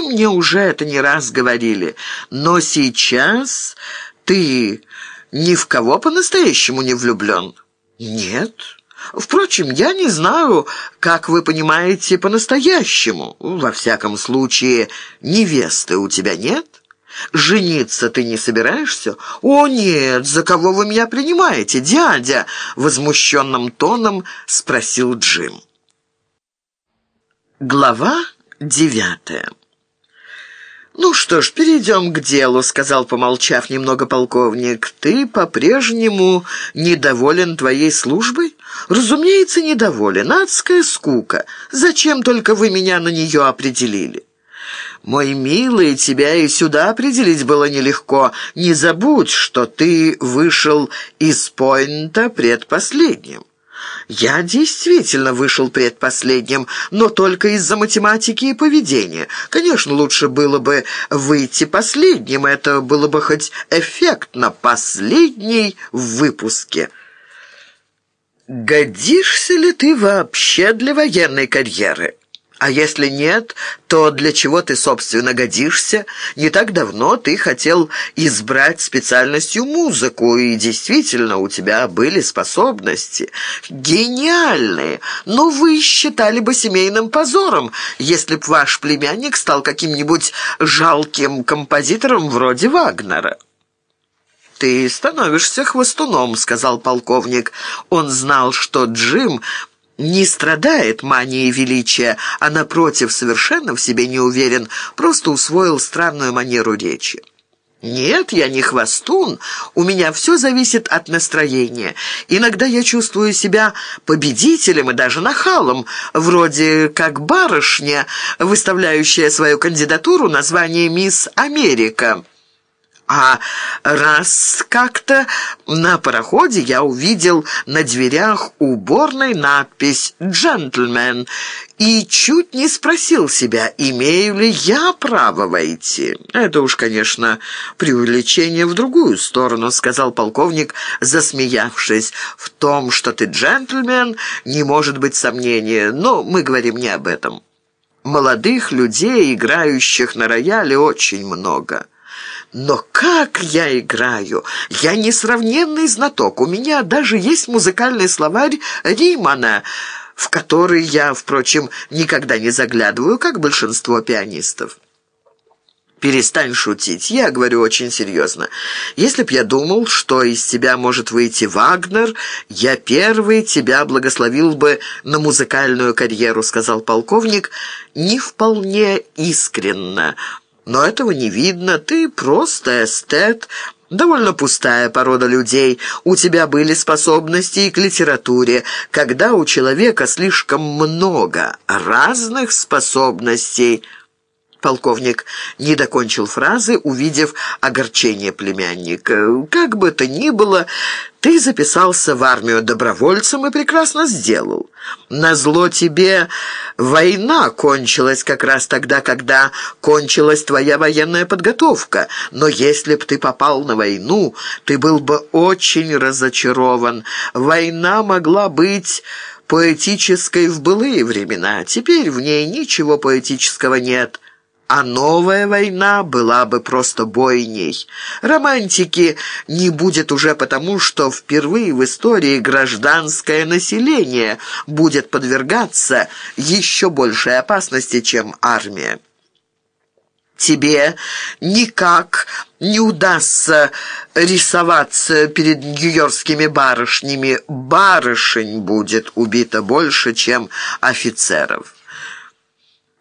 Мне уже это не раз говорили, но сейчас ты ни в кого по-настоящему не влюблен?» «Нет». Впрочем, я не знаю, как вы понимаете по-настоящему. Во всяком случае, невесты у тебя нет? Жениться ты не собираешься? О, нет, за кого вы меня принимаете, дядя? Возмущенным тоном спросил Джим. Глава девятая «Ну что ж, перейдем к делу», — сказал, помолчав немного полковник. «Ты по-прежнему недоволен твоей службой?» «Разумеется, недоволен. Адская скука. Зачем только вы меня на нее определили?» «Мой милый, тебя и сюда определить было нелегко. Не забудь, что ты вышел из поинта предпоследним». Я действительно вышел предпоследним, но только из-за математики и поведения. Конечно, лучше было бы выйти последним, это было бы хоть эффектно, последний в выпуске. Годишься ли ты вообще для военной карьеры? А если нет, то для чего ты, собственно, годишься? Не так давно ты хотел избрать специальностью музыку, и действительно у тебя были способности. Гениальные! Но вы считали бы семейным позором, если б ваш племянник стал каким-нибудь жалким композитором вроде Вагнера. «Ты становишься хвостуном», — сказал полковник. Он знал, что Джим не страдает манией величия, а, напротив, совершенно в себе не уверен, просто усвоил странную манеру речи. «Нет, я не хвостун. У меня все зависит от настроения. Иногда я чувствую себя победителем и даже нахалом, вроде как барышня, выставляющая свою кандидатуру на звание «Мисс Америка». А раз как-то на пароходе я увидел на дверях уборной надпись «Джентльмен» и чуть не спросил себя, имею ли я право войти. Это уж, конечно, преувеличение в другую сторону, сказал полковник, засмеявшись. В том, что ты джентльмен, не может быть сомнения, но мы говорим не об этом. Молодых людей, играющих на рояле, очень много. Но как я играю! Я несравненный знаток. У меня даже есть музыкальный словарь Римана, в который я, впрочем, никогда не заглядываю, как большинство пианистов. «Перестань шутить. Я говорю очень серьезно. Если б я думал, что из тебя может выйти Вагнер, я первый тебя благословил бы на музыкальную карьеру», — сказал полковник, не вполне искренно, но этого не видно. Ты просто эстет, довольно пустая порода людей. У тебя были способности и к литературе. Когда у человека слишком много разных способностей – Полковник не докончил фразы, увидев огорчение племянника. «Как бы то ни было, ты записался в армию добровольцем и прекрасно сделал. Назло тебе война кончилась как раз тогда, когда кончилась твоя военная подготовка. Но если б ты попал на войну, ты был бы очень разочарован. Война могла быть поэтической в былые времена. Теперь в ней ничего поэтического нет» а новая война была бы просто бойней. Романтики не будет уже потому, что впервые в истории гражданское население будет подвергаться еще большей опасности, чем армия. Тебе никак не удастся рисоваться перед нью-йоркскими барышнями. Барышень будет убито больше, чем офицеров»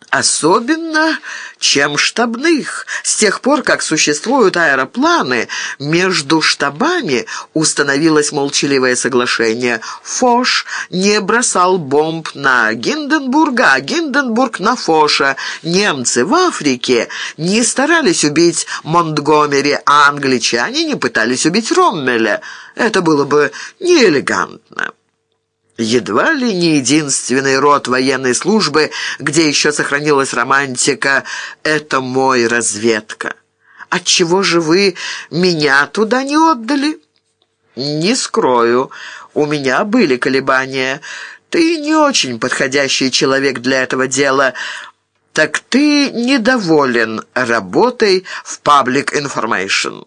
особенно чем штабных. С тех пор, как существуют аэропланы, между штабами установилось молчаливое соглашение. Фош не бросал бомб на Гинденбурга, а Гинденбург на Фоша. Немцы в Африке не старались убить Монтгомери, а англичане не пытались убить Роммеля. Это было бы неэлегантно. Едва ли не единственный род военной службы, где еще сохранилась романтика, это мой разведка. Отчего же вы меня туда не отдали? Не скрою, у меня были колебания. Ты не очень подходящий человек для этого дела, так ты недоволен работой в Public Information.